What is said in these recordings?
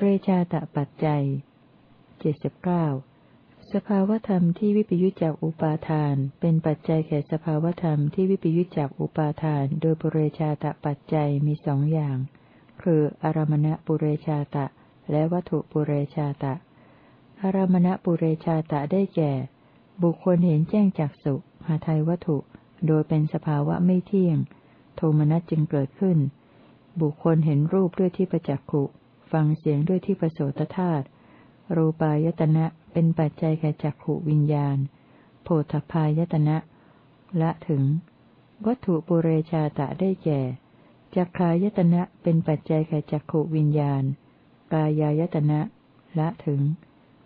เรชาตปัจจัยเจ็ดสิบเก้าสภาวธรรมที่วิปยุจจากอุปาทาน เป็นปัจจัยแก่สภาวธรรมที่วิปยุจจากอุปาทาน โดยปุเรชาตปัจจัยมีสองอย่าง คืออารมณะปุเรชาตะ และวัตถุปุเรชาตะ อารมณะปุเรชาตะได้แก่ บุคคลเห็นแจ้งจากสุหาไทยวัตถุ โดยเป็นสภาวะไม่เที่ยง โทมนัสจึงเกิดขึ้น บุคคลเห็นรูปด้วยที่ประจักขุ ฟังเสียงด้วยที่ประโสตธาตุ รูปายตนะเป็นปัจจัยแก่จักขวิญญาณ โพธพายตนะ ละถึง วัตถุปุเรชาตะได้แก่ จักขายตนะเป็นปัจจัยแก่จักขวิญญาณ กายายตนะ ละถึง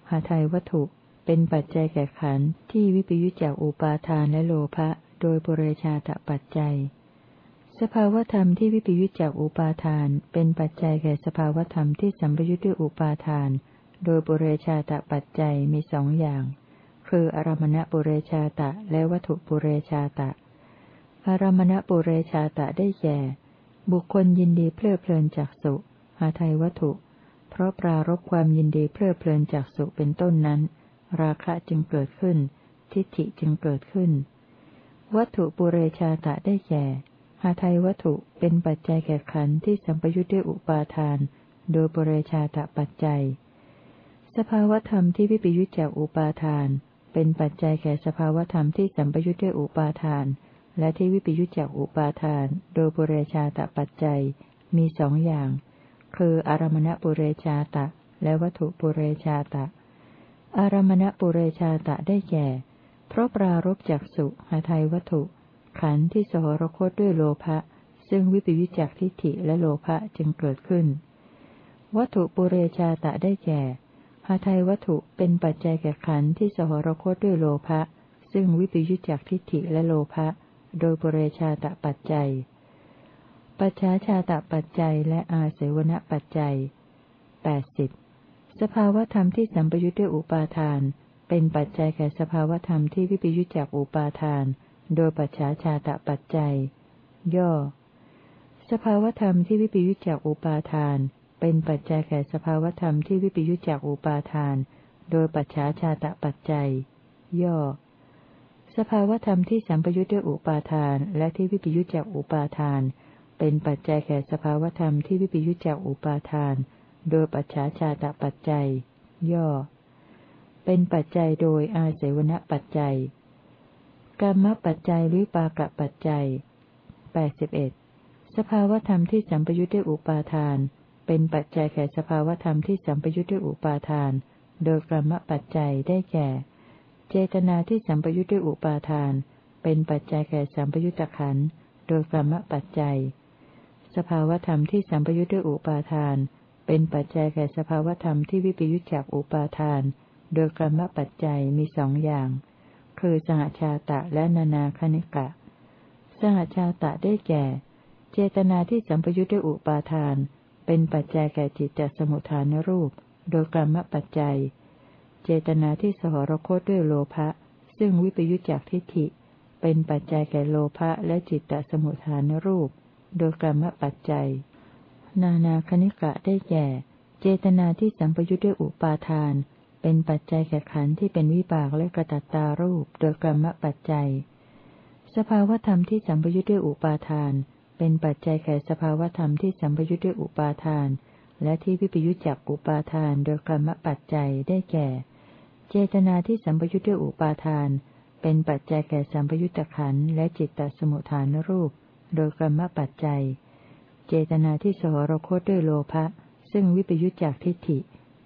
หาไทยวัตถุเป็นปัจจัยแก่ขันที่วิปยุจจากอุปาทานและโลภะ โดยปุเรชาตะปัจจัย สภาวธรรมที่วิปยุจจากอุปาทาน เป็นปัจจัยแก่สภาวธรรมที่สัมปยุจด้วยอุปาทาน โดยปุเรชาตะปัจจัยมีสองอย่าง คืออารมณปุเรชาตะและวัตถุปุเรชาตะ อารมณปุเรชาตะได้แก่ บุคคลยินดีเพลิดเพลินจากสุหาไทยวัตถุ เพราะปรารบความยินดีเพลิดเพลินจากสุเป็นต้นนั้น ราคะจึงเกิดขึ้น ทิฏฐิจึงเกิดขึ้น วัตถุปุเรชาตะได้แก่ หาไทยวัตถุเป็นปัจจัยแก่ขันธ์ที่สัมปยุทธ์ด้วยอุปาทาน โดยปุเรชาตะปัจจัย สภาวธรรมที่วิปยุจจากอุปาทาน เป็นปัจจัยแก่สภาวธรรมที่สัมปยุจด้วยอุปาทาน และที่วิปยุจจากอุปาทาน โดยปุเรชาตปัจจัย มีสองอย่าง คืออารมณปุเรชาตะ และวัตถุปุเรชาตะ อารมณปุเรชาตะได้แก่ เพราะปรารบจากสุหาไทยวัตถุ ขันธ์ที่สหรคตด้วยโลภะซึ่งวิปยุจจากทิฏฐิและโลภะจึงเกิดขึ้น วัตถุปุเรชาตะได้แก่หาไทยวัตถุเป็นปัจจัยแก่ขันธ์ที่สหรคตด้วยโลภะซึ่งวิปยุจจากทิฏฐิและโลภะโดยปุเรชาตะปัจจัย ปัจฉาชาตะปัจจัยและอาเสวณปัจจัยแปดสิบสภาวธรรมที่สัมปยุจด้วยอุปาทาน เป็นปัจจัยแก่สภาวธรรมที่วิปยุจจากอุปาทาน โดยปัจฉาชาตะปัจจัย ย่อ สภาวธรรมที่วิปยุจจากอุปาทาน เป็นปัจจัยแก่สภาวธรรมที่วิปยุจจากอุปาทาน โดยปัจฉาชาตะปัจจัย ย่อ สภาวธรรมที่สัมปยุจด้วยอุปาทาน และที่วิปยุจจากอุปาทาน เป็นปัจจัยแก่สภาวธรรมที่วิปยุจจากอุปาทาน โดยปัจฉาชาตะปัจจัย ย่อ เป็นปัจจัยโดยอาเสวนปัจจัย กรรมปัจจัยหรือปากะปัจจัยแปดสิบเอ็ดสภาวธรรมที่สัมปยุจด้วยอุปาทาน เป็นปัจจัยแก่สภาวธรรมที่สัมปยุทธ์ด้วยอุปาทาน โดยกรรมปัจจัยได้แก่ เจตนาที่สัมปยุทธ์ด้วยอุปาทาน เป็นปัจจัยแก่สัมปยุทธขันโดยกรรมปัจจัย สภาวธรรมที่สัมปยุทธ์ด้วยอุปาทาน เป็นปัจจัยแก่สภาวธรรมที่วิปยุทธจากอุปาทาน โดยกรรมปัจจัยมีสองอย่าง คือสหชาตะและนานาคณิกะ สหชาตะได้แก่ เจตนาที่สัมปยุทธ์ด้วยอุปาทาน เป็นปัจจัยแก่จิตจสมุทฐานรูป โดยกรรมปัจจัย เจตนาที่สหรคตด้วยโลภะซึ่งวิปยุจจากทิฏฐิ เป็นปัจจัยแก่โลภะและจิตตสมุทฐานรูป โดยกรรมปัจจัย นานาคณิกะได้แก่ เจตนาที่สัมปยุจด้วยอุปาทาน เป็นปัจจัยแก่ขันธ์ที่เป็นวิบากและกระตัตตารูปโดยกรรมปัจจัย สภาวธรรมที่สัมปยุจด้วยอุปาทาน เป็นปัจจัยแก่สภาวธรรมที่สัมปยุทธ์ด้วยอุปาทาน และที่วิปยุทธจากอุปาทานโดยกรรมปัจจัยได้แก่ เจตนาที่สัมปยุทธ์ด้วยอุปาทาน เป็นปัจจัยแก่สัมปยุทธขันและจิตตสมุทฐานรูป โดยกรรมปัจจัย เจตนาที่สหรคตด้วยโลภะซึ่งวิปยุทธจากทิฏฐิ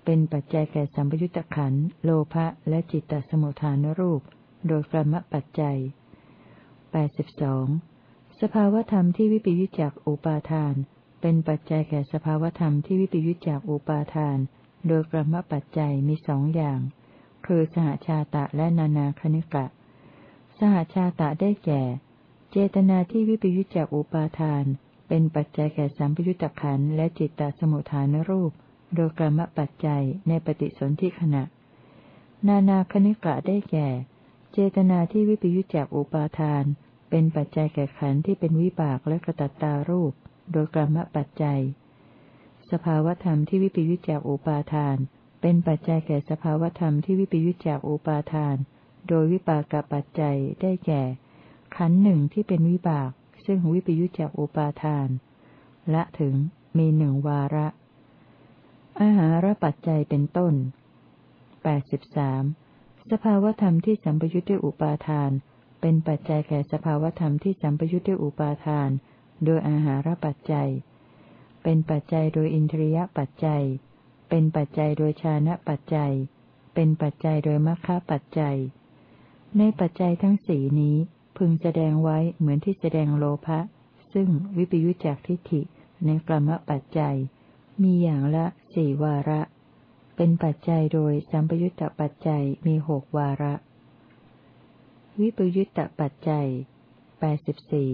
เป็นปัจจัยแก่สัมปยุทธขันโลภะและจิตตสมุทฐานรูป โดยกรรมปัจจัยแปดสิบสองสภาวธรรมที่วิปยุจจากอุปาทาน เป็นปัจจัยแก่สภาวธรรมที่วิปยุจจากอุปาทาน โดยกรรมปัจจัยมีสองอย่าง คือสหชาตะและนานาคณิกะ สหชาตะได้แก่ เจตนาที่วิปยุจจากอุปาทาน เป็นปัจจัยแก่สัมปยุตตะขันและจิตตสมุทฐานรูป โดยกรรมปัจจัยในปฏิสนธิขณะ นานาคณิกะได้แก่ เจตนาที่วิปยุจจากอุปาทาน เป็นปัจจัยแก่ขันธ์ที่เป็นวิบากและกระตัตตารูป โดยกรรมปัจจัย สภาวธรรมที่วิปยุจจากอุปาทาน เป็นปัจจัยแก่สภาวธรรมที่วิปยุจจากอุปาทาน โดยวิปากปัจจัยได้แก่ ขันหนึ่งที่เป็นวิบาก ซึ่งวิปยุจจากอุปาทาน และถึงมีหนึ่งวาระ อาหารปัจจัยเป็นต้นแปดสิบสามสภาวธรรมที่สัมปยุทธ์ด้วยอุปาทาน เป็นปัจจัยแก่สภาวธรรมที่สัมปยุทธ์ด้วยอุปาทาน โดยอาหารปัจจัย เป็นปัจจัยโดยอินทรียปัจจัย เป็นปัจจัยโดยชานะปัจจัย เป็นปัจจัยโดยมรรคปัจจัย ในปัจจัยทั้งสี่นี้พึงแสดงไว้เหมือนที่แสดงโลภะซึ่งวิปยุจจากทิฏฐิในกรรมปัจจัย มีอย่างละสี่วาระ เป็นปัจจัยโดยสัมปยุตตปัจจัยมีหกวาระ วิปยุตตปัจจัยแปดสิบสี่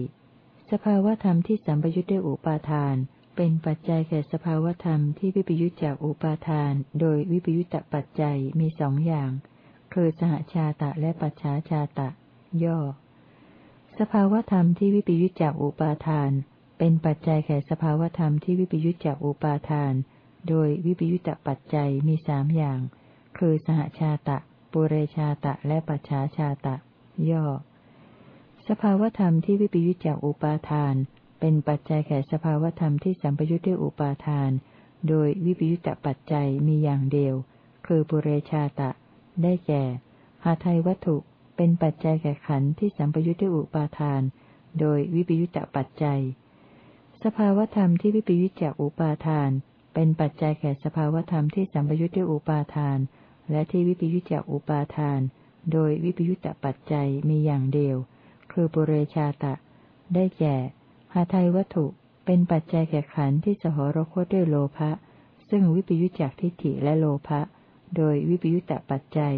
สภาวธรรมที่สัมปยุตได้อุปาทาน เป็นปัจจัยแก่สภาวธรรมที่วิปยุตจากอุปาทาน โดยวิปยุตตปัจจัยมีสองอย่าง คือสหชาตะและปัจฉาชาตะ ย่อ สภาวธรรมที่วิปยุตจากอุปาทาน เป็นปัจจัยแก่สภาวธรรมที่วิปยุตจากอุปาทาน โดยวิปยุตตปัจจัยมีสามอย่าง คือสหชาตะ ปุเรชาตะ และปัจฉาชาตะ ย่อ สภาวธรรมที่วิปยุตจากอุปาทาน เป็นปัจจัยแก่สภาวธรรมที่สัมปยุตด้วยอุปาทาน โดยวิปยุตตปัจจัยมีอย่างเดียว คือปุเรชาตะ ได้แก่ หาไทยวัตถุ เป็นปัจจัยแก่ขันธ์ที่สัมปยุตด้วยอุปาทาน โดยวิปยุตตปัจจัย สภาวธรรมที่วิปยุตจากอุปาทาน เป็นปัจจัยแก่สภาวธรรมที่สัมปยุทธ์ด้วยอุปาทาน และที่วิปยุจจากอุปาทาน โดยวิปยุตตปัจจัยมีอย่างเดียว คือปุเรชาตะ ได้แก่หาไทยวัตถุ เป็นปัจจัยแก่ขันธ์ที่สหรคตด้วยโลภะซึ่งวิปยุจจากทิฏฐิและโลภะโดยวิปยุตตปัจจัย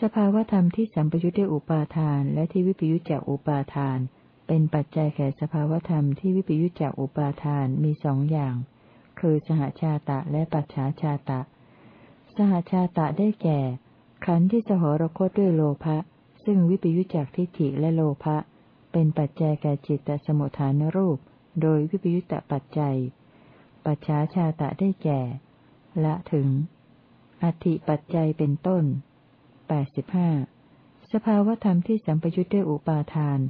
สภาวธรรมที่สัมปยุทธ์ด้วยอุปาทาน และที่วิปยุจจากอุปาทาน เป็นปัจจัยแก่สภาวธรรมที่วิปยุจจากอุปาทานมีสองอย่าง คือสหชาตะและปัจฉาชาตะ สหชาตะได้แก่ ขันธ์ที่สหรคตด้วยโลภะซึ่งวิปยุจจากทิฏฐิและโลภะเป็นปัจจัยแก่จิตตสมุทฐานรูป โดยวิปยุตตปัจจัย ปัจฉาชาตะได้แก่ ละถึง อธิปัจจัยเป็นต้นแปดสิบห้าสภาวธรรมที่สัมปยุทธ์ด้วยอุปาทาน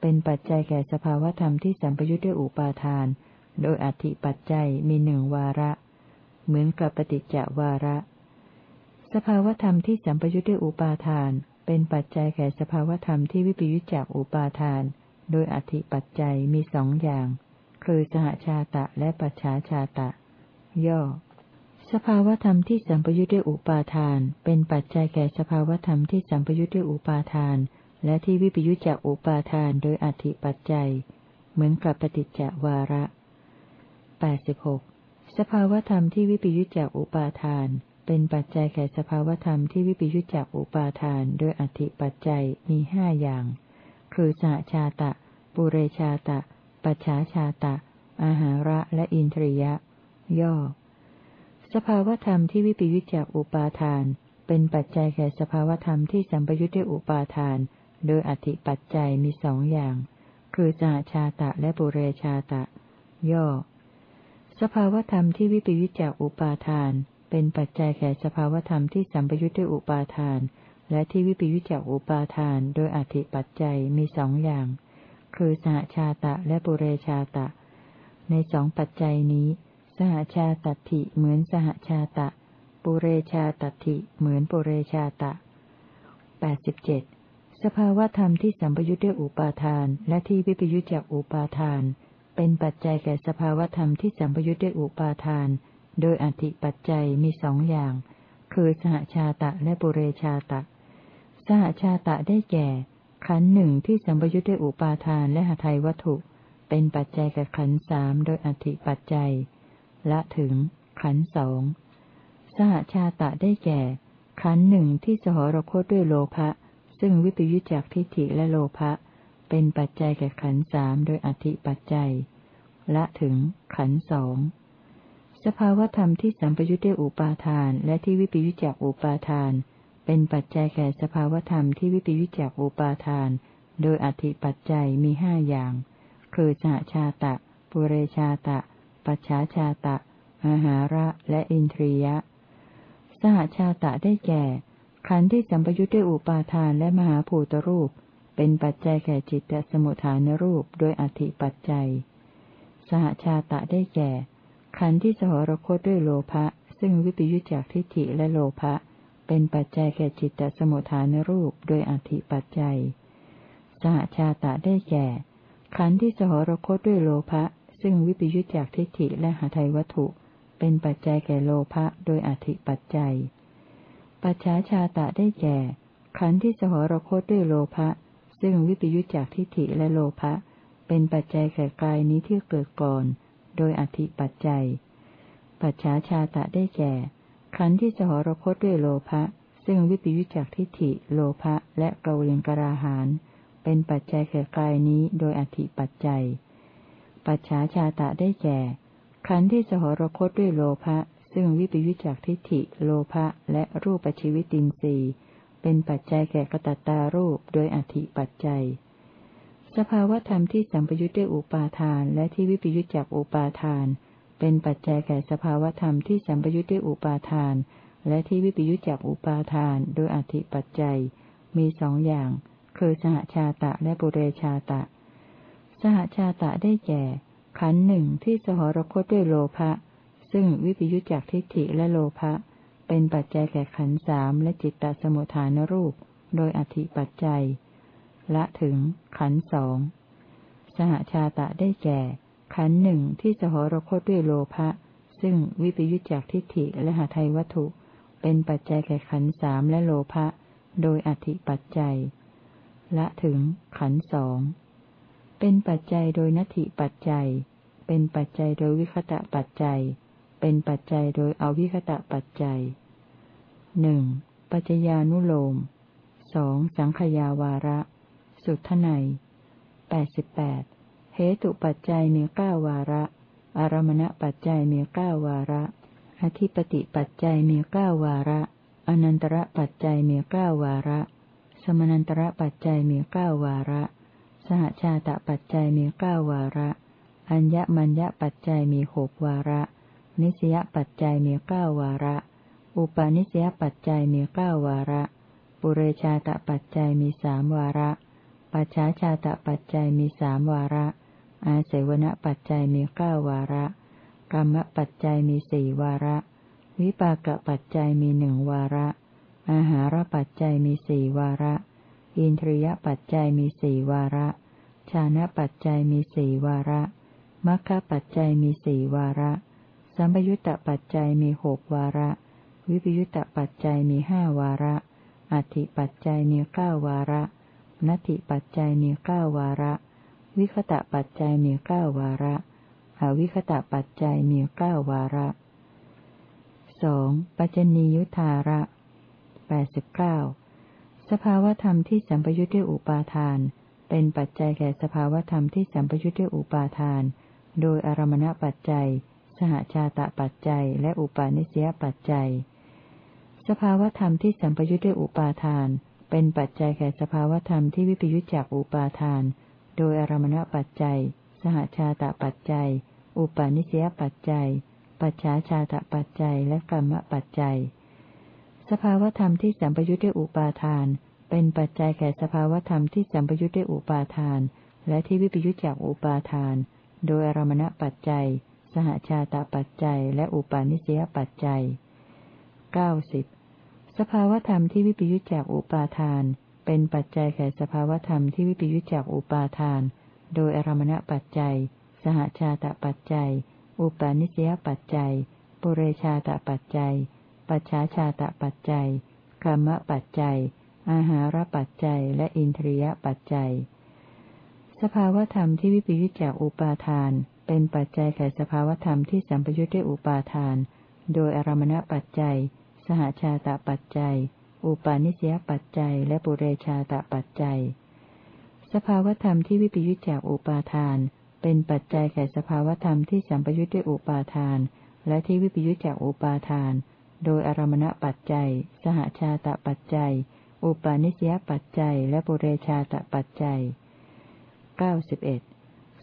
เป็นปัจจัยแก่สภาวธรรมที่สัมปยุทธ์ด้วยอุปาทาน โดยอธิปัจจัยมีหนึ่งวาระ เหมือนกับปฏิจจวาระ สภาวธรรมที่สัมปยุทธ์ด้วยอุปาทาน เป็นปัจจัยแก่สภาวธรรมที่วิปยุทธจากอุปาทาน โดยอธิปัจจัยมีสองอย่าง คือสหชาตะและปัจฉาชาตะ ย่อสภาวธรรมที่สัมปยุทธ์ด้วยอุปาทาน เป็นปัจจัยแก่สภาวธรรมที่สัมปยุทธ์ด้วยอุปาทาน และที่วิปยุทธจากอุปาทานโดยอธิปัจจัย เหมือนกับปฏิจจวาระแปดสิบหกสภาวธรรมที่วิปยุจจากอุปาทาน เป็นปัจจัยแก่สภาวธรรมที่วิปยุจจากอุปาทานโดยอธิปัจจัยมีห้าอย่าง คือสหชาตะ ปุเรชาตะ ปัจฉาชาตะ อาหาระและอินทรียะ ย่อ สภาวธรรมที่วิปยุจจากอุปาทาน เป็นปัจจัยแก่สภาวธรรมที่สัมปยุจด้วยอุปาทาน โดยอธิปัจจัยมีสองอย่าง คือสหชาตะและปุเรชาตะ ย่อ สภาวธรรมที่วิปยุจจากอุปาทาน เป็นปัจจัยแก่สภาวธรรมที่สัมปยุจด้วยอุปาทาน และที่วิปยุจจากอุปาทาน โดยอธิปัจจัยมีสองอย่าง คือสหชาตะและปุเรชาตะ ในสองปัจจัยนี้ สหชาตติเหมือนสหชาตะ ปุเรชาตติเหมือนปุเรชาตะแปดสิบเจ็ด สภาวธรรมที่สัมปยุจด้วยอุปาทาน และที่วิปยุจจากอุปาทาน เป็นปัจจัยแก่สภาวธรรมที่สัมปยุทธ์ด้วยอุปาทาน โดยอธิปัจจัยมีสองอย่าง คือสหชาตะและปุเรชาตะ สหชาตะได้แก่ ขันหนึ่งที่สัมปยุทธ์ด้วยอุปาทานและหทัยวัตถุ เป็นปัจจัยแก่ขันสามโดยอธิปัจจัย ละถึง ขันสองสหชาตะได้แก่ขันหนึ่งที่สหรคตด้วยโลภะ ซึ่งวิปยุจจากทิฏฐิและโลภะเป็นปัจจัยแก่ขันสามโดยอธิปัจจัย ละถึงขันสองสภาวธรรมที่สัมปยุทธ์ด้วยอุปาทานและที่วิปยุจจากอุปาทาน เป็นปัจจัยแก่สภาวธรรมที่วิปยุจจากอุปาทาน โดยอธิปัจจัยมีห้าอย่าง คือสหชาตะ ปุเรชาตะ ปัจฉาชาตะอาหาระและอินทรียะ สหชาตะได้แก่ ขันธ์ที่สัมปยุทธ์ด้วยอุปาทานและมหาภูตรูป เป็นปัจจัยแก่จิตตสมุทฐานรูปโดยอธิปัจจัย สหชาตะได้แก่ ขันธ์ที่สหรคตด้วยโลภะซึ่งวิปยุจจากทิฏฐิและโลภะเป็นปัจจัยแก่จิตตสมุทฐานรูปโดยอธิปัจจัย สหชาตะได้แก่ ขันธ์ที่สหรคตด้วยโลภะซึ่งวิปยุจจากทิฏฐิและหาไทยวัตถุ เป็นปัจจัยแก่โลภะโดยอธิปัจจัย ปัจฉาชาตะได้แก่ ขันธ์ที่สหรคตด้วยโลภะซึ่งวิปยุจจากทิฏฐิและโลภะเป็นปัจจัยแก่กายนี้ที่เกิดก่อน โดยอธิปัจจัย ปัจฉาชาตะได้แก่ ขันธ์ที่สหรคตด้วยโลภะซึ่งวิปยุจจากทิฏฐิ โลภะและเกาเรียงกราหานเป็นปัจจัยแก่กายนี้โดยอธิปัจจัย ปัจฉาชาตะได้แก่ ขันธ์ที่สหรคตด้วยโลภะ ซึ่งวิปยุจจากทิฏฐิ โลภะและรูปชีวิตินทรีย์ เป็นปัจจัยแก่กตัตตารูปโดยอธิปัจจัย สภาวธรรมที่สัมปยุจด้วยอุปาทานและที่วิปยุจจากอุปาทาน เป็นปัจจัยแก่สภาวธรรมที่สัมปยุทธ์ด้วยอุปาทาน และที่วิปยุจากอุปาทาน โดยอธิปัจจัย มีสองอย่าง คือสหชาตะและปุเรชาตะ สหชาตะได้แก่ขันหนึ่งที่สหรคตด้วยโลภะ ซึ่งวิปยุทธจากทิฏฐิและโลภะเป็นปัจจัยแก่ขันสามและจิตตสมุทฐานรูป โดยอธิปัจจัย ละถึงขันสองสหชาตะได้แก่ ขันหนึ่งที่สหรคตด้วยโลภะซึ่งวิปยุจจากทิฏฐิและหาไทยวัตถุ เป็นปัจจัยแก่ขันสามและโลภะโดยอธิปัจจัย ละถึงขันสองเป็นปัจจัยโดยนัตถิปัจจัย เป็นปัจจัยโดยวิคตะปัจจัย เป็นปัจจัยโดยอวิคตะปัจจัยหนึ่งปัจจญานุโลมสองสังขยาวาระ สุทไนแปดสิบแปดเหตุปัจจัยมีเก้าวาระ อารมณปัจจัยมีเก้าวาระ อธิปติปัจจัยมีเก้าวาระ อนันตระปัจจัยมีเก้าวาระ สมนันตระปัจจัยมีเก้าวาระ สหชาตปัจจัยมีเก้าวาระ อัญญมัญญปัจจัยมีหกวาระ นิสยปัจจัยมีเก้าวาระ อุปาณิสยปัจจัยมีเก้าวาระ ปุเรชาตปัจจัยมีสามวาระ ปัจฉาชาตปัจจัยมีสามวาระ อาศัยวณปัจจัยมีเก้าวาระ กรรมปัจจัยมีสี่วาระ วิปากปัจจัยมีหนึ่งวาระ อาหารปัจจัยมีสี่วาระ อินทรียปัจจัยมีสี่วาระ ชานะปัจจัยมีสี่วาระมัคคปัจจัยมีสี่วาระ สัมปยุตตปัจจัยมีหกวาระ วิปยุตตปัจจัยมีห้าวาระ อธิปัจจัยมีเก้าวาระนัตถิปัจจัยมีเก้าวาระ วิคตะปัจจัยมีเก้าวาระอวิคตะปัจจัยมีเก้าวาระสองปัจจนียุทธาระแปดสิบเก้าสภาวธรรมที่สัมปยุทธ์ด้วยอุปาทาน เป็นปัจจัยแก่สภาวธรรมที่สัมปยุทธ์ด้วยอุปาทาน โดยอารมณปัจจัย สหชาตะปัจจัย และอุปาณิสยปัจจัย สภาวธรรมที่สัมปยุทธ์ด้วยอุปาทาน เป็นปัจจัยแก่สภาวธรรมที่วิปยุทธจากอุปาทาน โดยอารมณปัจจัย สหชาตปัจจัย อุปาณิสยปัจจัย ปัจฉาชาตปัจจัย และกรรมปัจจัย สภาวธรรมที่สัมปยุทธ์ด้วยอุปาทาน เป็นปัจจัยแก่สภาวธรรมที่สัมปยุทธ์ด้วยอุปาทาน และที่วิปยุทธจากอุปาทาน โดยอารมณปัจจัย สหชาตปัจจัย และอุปาณิสยปัจจัยเก้าสิบสภาวธรรมที่วิปยุทธจากอุปาทาน เป็นปัจจัยแก่สภาวธรรมที่วิปยุจจากอุปาทาน โดยอารมณปัจจัย สหชาตปัจจัย อุปาณิสยปัจจัย ปุเรชาตปัจจัย ปัจฉาชาตปัจจัยกรรมปัจจัย อาหารปัจจัย และอินทรียปัจจัย สภาวธรรมที่วิปยุจจากอุปาทาน เป็นปัจจัยแก่สภาวธรรมที่สัมปยุจด้วยอุปาทาน โดยอารมณปัจจัย สหชาตปัจจัย อุปาณิสยปัจจัย และปุเรชาตปัจจัย สภาวธรรมที่วิปยุจจากอุปาทาน เป็นปัจจัยแก่สภาวธรรมที่สัมปยุจด้วยอุปาทาน และที่วิปยุจจากอุปาทาน โดยอารมณปัจจัย สหชาตปัจจัย อุปาณิสยปัจจัย และปุเรชาตปัจจัย91ส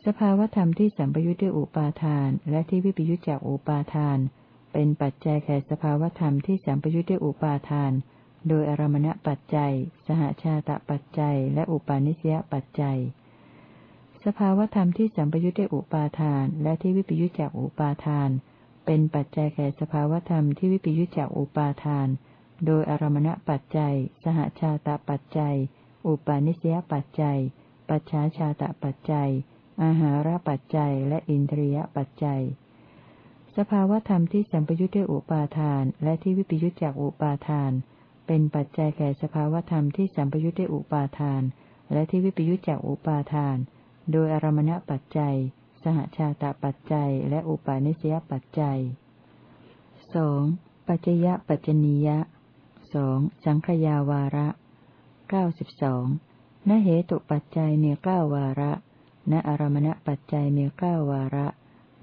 สภาวธรรมที่สัมปยุทธ์ด้วยอุปาทาน และที่วิปยุทธจากอุปาทาน เป็นปัจจัยแก่สภาวธรรมที่สัมปยุทธ์ด้วยอุปาทาน โดยอารมณปัจจัย สหชาตปัจจัย และอุปาณิสยปัจจัย สภาวธรรมที่สัมปยุทธ์ด้วยอุปาทาน และที่วิปยุทธจากอุปาทาน เป็นปัจจัยแก่สภาวธรรมที่วิปยุทธจากอุปาทาน โดยอารมณปัจจัย สหชาตปัจจัย อุปาณิสยปัจจัย ปัจฉาชาตปัจจัย อาหารปัจจัย และอินทรียปัจจัย สภาวธรรมที่สัมปยุทธ์ด้วยอุปาทาน และที่วิปยุทธจากอุปาทาน เป็นปัจจัยแก่สภาวธรรมที่สัมปยุทธ์ด้วยอุปาทาน และที่วิปยุทธจากอุปาทาน โดยอารมณปัจจัย สหชาตปัจจัย และอุปาณิสยปัจจัยสองปัจจยปัจจนียะสองสังขยาวาระเก้าสิบสองนเหตุปัจจัยมีเก้าวาระ ณอารมณปัจจัยมีเก้าวาระ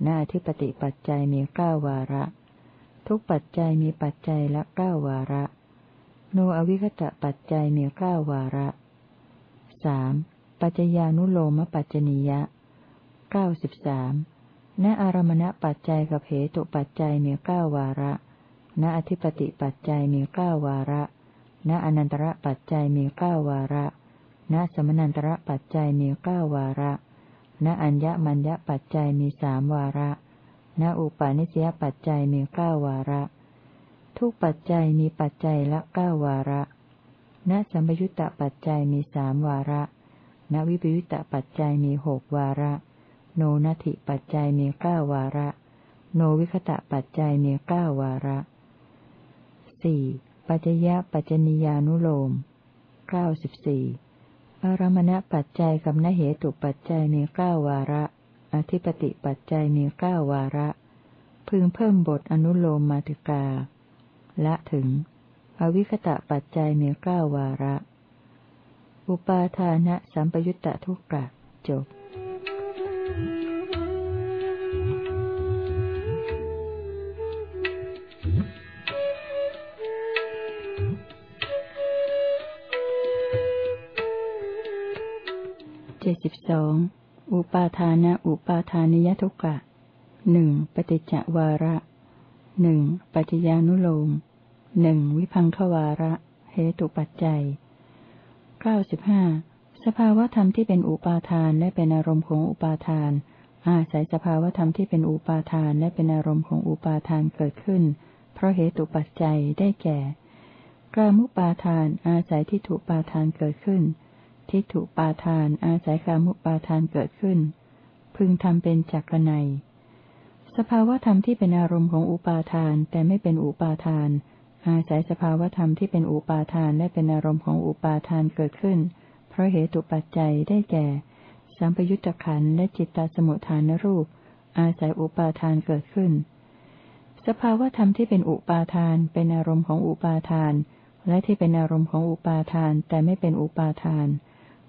ณอธิปติปัจจัยมีเก้าวาระ ทุกปัจจัยมีปัจจัยละเก้าวาระ โนอวิคตะปัจจัยมีเก้าวาระสปัจจญานุโลมปัจจนิยะเก้าสิบสามณอารมณปัจจัยกับเหตุปัจจัยมีเก้าวาระ ณอธิปติปัจจัยมีเก้าวาระ ณอนันตระปัจจัยมีเก้าวาระ ณสมนันตระปัจจัยมีเก้าวาระ ณอัญญมัญญปัจจัยมีสามวาระ ณอุปาณิสยปัจจัยมีเก้าวาระ ทุกปัจจัยมีปัจจัยละเก้าวาระ ณสัมยุตตปัจจัยมีสามวาระ ณวิปยุตตปัจจัยมีหกวาระ โนนัติปัจจัยมีเก้าวาระ โนวิคตะปัจจัยมีเก้าวาระสี่ปัจจยปัจจนิยานุโลมเก้าสิบสี่ อารมณปัจจัยกับนเหตุปัจจัยมีเก้าวาระ อธิปติปัจจัยมีเก้าวาระ พึงเพิ่มบทอนุโลมมาติกา ละถึง อวิคตะปัจจัยมีเก้าวาระ อุปาทานะสัมปยุตตะทุกกะจบเจ็ สองอุปาทานะอุปาทานิยทุกะหนึ่งปฏิจจวาระหนึ่งปัจจญานุโลมหนึ่งวิพังควาระ เหตุปัจจัยเก้าสิบห้าสภาวธรรมที่เป็นอุปาทานและเป็นอารมณ์ของอุปาทาน อาศัยสภาวธรรมที่เป็นอุปาทานและเป็นอารมณ์ของอุปาทานเกิดขึ้น เพราะเหตุปัจจัยได้แก่กามุปาทาน อาศัยที่ถูกปาทานเกิดขึ้น ทิฏฐุปาทานอาศัยกามุปาทานเกิดขึ้น พึงทำเป็นจักรนัยสภาวธรรมที่เป็นอารมณ์ของอุปาทานแต่ไม่เป็นอุปาทาน อาศัยสภาวธรรมที่เป็นอุปาทานและเป็นอารมณ์ของอุปาทานเกิดขึ้น เพราะเหตุปัจจัยได้แก่ สัมปยุตตะขันและจิตตสมุทฐานรูป อาศัยอุปาทานเกิดขึ้น สภาวธรรมที่เป็นอุปาทานเป็นอารมณ์ของอุปาทาน และที่เป็นอารมณ์ของอุปาทานแต่ไม่เป็นอุปาทาน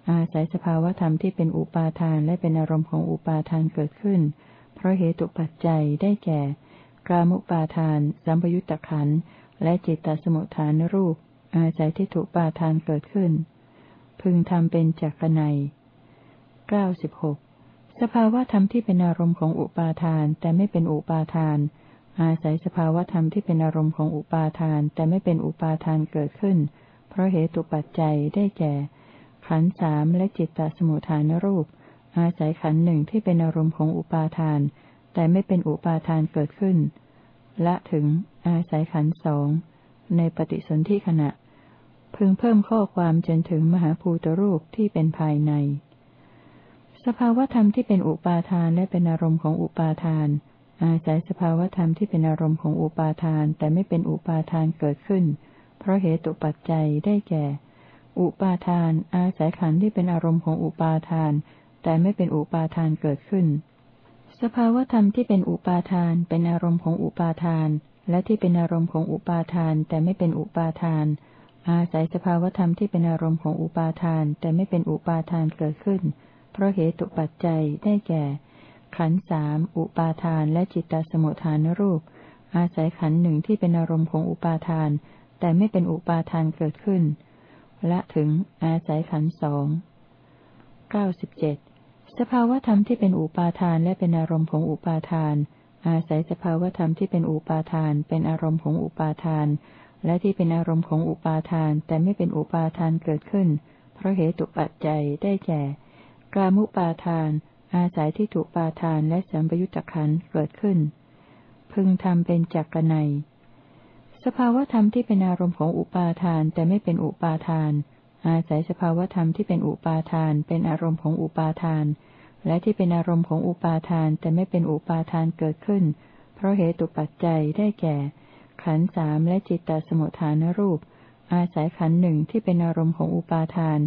อาศัยสภาวธรรมที่เป็นอุปาทานและเป็นอารมณ์ของอุปาทานเกิดขึ้น เพราะเหตุปัจจัยได้แก่ กามุปาทาน สัมปยุตตะขันและจิตตสมุทฐานรูป อาศัยที่ถูกปาทานเกิดขึ้น พึงทำเป็นจักรนัยเก้าสิบหกสภาวธรรมที่เป็นอารมณ์ของอุปาทาน แต่ไม่เป็นอุปาทาน อาศัยสภาวธรรมที่เป็นอารมณ์ของอุปาทาน แต่ไม่เป็นอุปาทานเกิดขึ้น เพราะเหตุปัจจัยได้แก่ ขันสามและจิตตสมุทฐานรูป อาศัยขันหนึ่งที่เป็นอารมณ์ของอุปาทาน แต่ไม่เป็นอุปาทานเกิดขึ้น ละถึง อาศัยขันสองในปฏิสนธิขณะ พึงเพิ่มข้อความจนถึงมหาภูตรูปที่เป็นภายใน สภาวธรรมที่เป็นอุปาทานและเป็นอารมณ์ของอุปาทาน อาศัยสภาวธรรมที่เป็นอารมณ์ของอุปาทาน แต่ไม่เป็นอุปาทานเกิดขึ้น เพราะเหตุปัจจัยได้แก่ อุปาทาน อาศัยขันธ์ที่เป็นอารมณ์ของอุปาทาน แต่ไม่เป็นอุปาทานเกิดขึ้น สภาวธรรมที่เป็นอุปาทาน เป็นอารมณ์ของอุปาทาน และที่เป็นอารมณ์ของอุปาทาน แต่ไม่เป็นอุปาทาน อาศัยสภาวธรรมที่เป็นอารมณ์ของอุปาทาน แต่ไม่เป็นอุปาทานเกิดขึ้น เพราะเหตุปัจจัยได้แก่ ขันสามอุปาทานและจิตตสมุทฐานรูป อาศัยขันหนึ่งที่เป็นอารมณ์ของอุปาทาน แต่ไม่เป็นอุปาทานเกิดขึ้น ละถึง อาศัยขันสองเก้าสิบเจ็ดสภาวธรรมที่เป็นอุปาทานและเป็นอารมณ์ของอุปาทาน อาศัยสภาวธรรมที่เป็นอุปาทาน เป็นอารมณ์ของอุปาทาน และที่เป็นอารมณ์ของอุปาทาน แต่ไม่เป็นอุปาทานเกิดขึ้น เพราะเหตุปัจจัยได้แก่กามุปาทาน อาศัยที่ถูกปาทานและสัมปยุตตะขันเกิดขึ้น พึงทำเป็นจักกนัย สภาวธรรมที่เป็นอารมณ์ของอุปาทานแต่ไม่เป็นอุปาทาน อาศัยสภาวธรรมที่เป็นอุปาทาน เป็นอารมณ์ของอุปาทาน และที่เป็นอารมณ์ของอุปาทานแต่ไม่เป็นอุปาทานเกิดขึ้น เพราะเหตุปัจจัยได้แก่ ขันสามและจิตตสมุทฐานรูป อาศัยขันหนึ่งที่เป็นอารมณ์ของอุปาทาน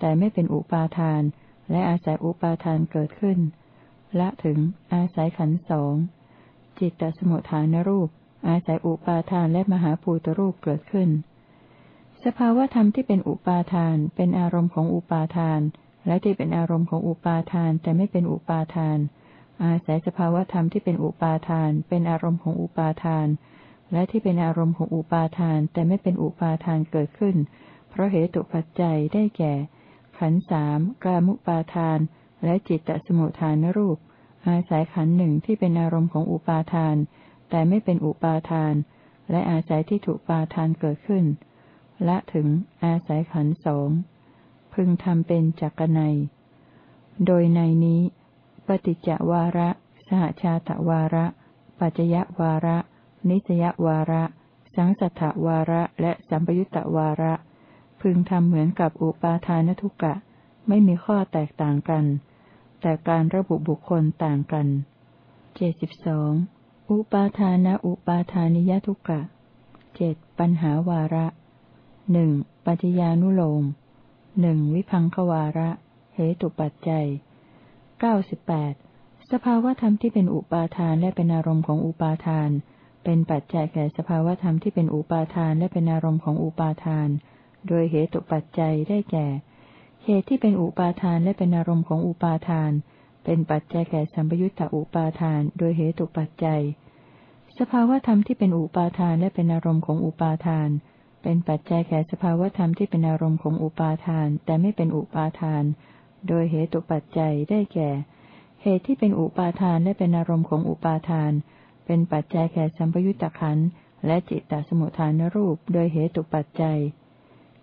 แต่ไม่เป็นอุปาทาน และอาศัยอุปาทานเกิดขึ้น ละถึงอาศัยขันสองจิตตสมุทฐานรูป อาศัยอุปาทานและมหาภูตรูปเกิดขึ้น สภาวธรรมที่เป็นอุปาทาน เป็นอารมณ์ของอุปาทาน และที่เป็นอารมณ์ของอุปาทานแต่ไม่เป็นอุปาทาน อาศัยสภาวธรรมที่เป็นอุปาทาน เป็นอารมณ์ของอุปาทาน และที่เป็นอารมณ์ของอุปาทานแต่ไม่เป็นอุปาทานเกิดขึ้น เพราะเหตุปัจจัยได้แก่ ขันสามกามุปาทาน และจิตตสมุทฐานรูป อาศัยขันหนึ่งที่เป็นอารมณ์ของอุปาทาน แต่ไม่เป็นอุปาทาน และอาศัยที่ถูกปาทานเกิดขึ้นและถึงอาศัยขันสองพึงทำเป็นจักนัย โดยในนี้ ปฏิจจวาระ สหชาตวาระ ปัจยวาระ นิสยวาระ สังสัทธวาระ และสัมปยุตตวาระ พึงทำเหมือนกับอุปาทานทุกะ ไม่มีข้อแตกต่างกัน แต่การระบุบุคคลต่างกัน เจ็ดสิบสอง อุปาทานะอุปาทานิยทุกะเจ็ดปัญหาวาระหนึ่งปัจจญานุโลมหนึ่งวิพังควาระ เหตุปัจจัยเก้าสิบแปดสภาวธรรมที่เป็นอุปาทานและเป็นอารมณ์ของอุปาทาน เป็นปัจจัยแก่สภาวธรรมที่เป็นอุปาทานและเป็นอารมณ์ของอุปาทาน โดยเหตุปัจจัยได้แก่เหตุที่เป็นอุปาทานและเป็นอารมณ์ของอุปาทาน เป็นปัจจัยแก่สัมปยุตตอุปาทาน โดยเหตุปัจจัย สภาวธรรมที่เป็นอุปาทานและเป็นอารมณ์ของอุปาทาน เป็นปัจจัยแก่สภาวธรรมที่เป็นอารมณ์ของอุปาทาน แต่ไม่เป็นอุปาทาน โดยเหตุปัจจัยได้แก่ เหตุที่เป็นอุปาทานและเป็นอารมณ์ของอุปาทาน เป็นปัจจัยแก่สัมปยุตตะขันและจิตตสมุทฐานรูป โดยเหตุปัจจัย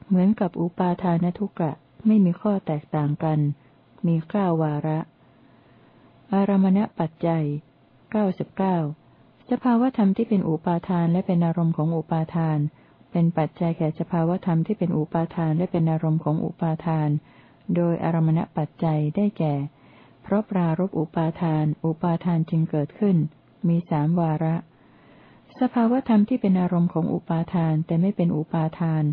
เหมือนกับอุปาทานทุกะไม่มีข้อแตกต่างกัน มีเก้าวาระ อารมณปัจจัยเก้าสิบเก้าสภาวธรรมที่เป็นอุปาทานและเป็นอารมณ์ของอุปาทาน เป็นปัจจัยแก่สภาวธรรมที่เป็นอุปาทานและเป็นอารมณ์ของอุปาทาน โดยอารมณปัจจัยได้แก่ เพราะปรารบอุปาทาน อุปาทานจึงเกิดขึ้น มีสามวาระ สภาวธรรมที่เป็นอารมณ์ของอุปาทานแต่ไม่เป็นอุปาทาน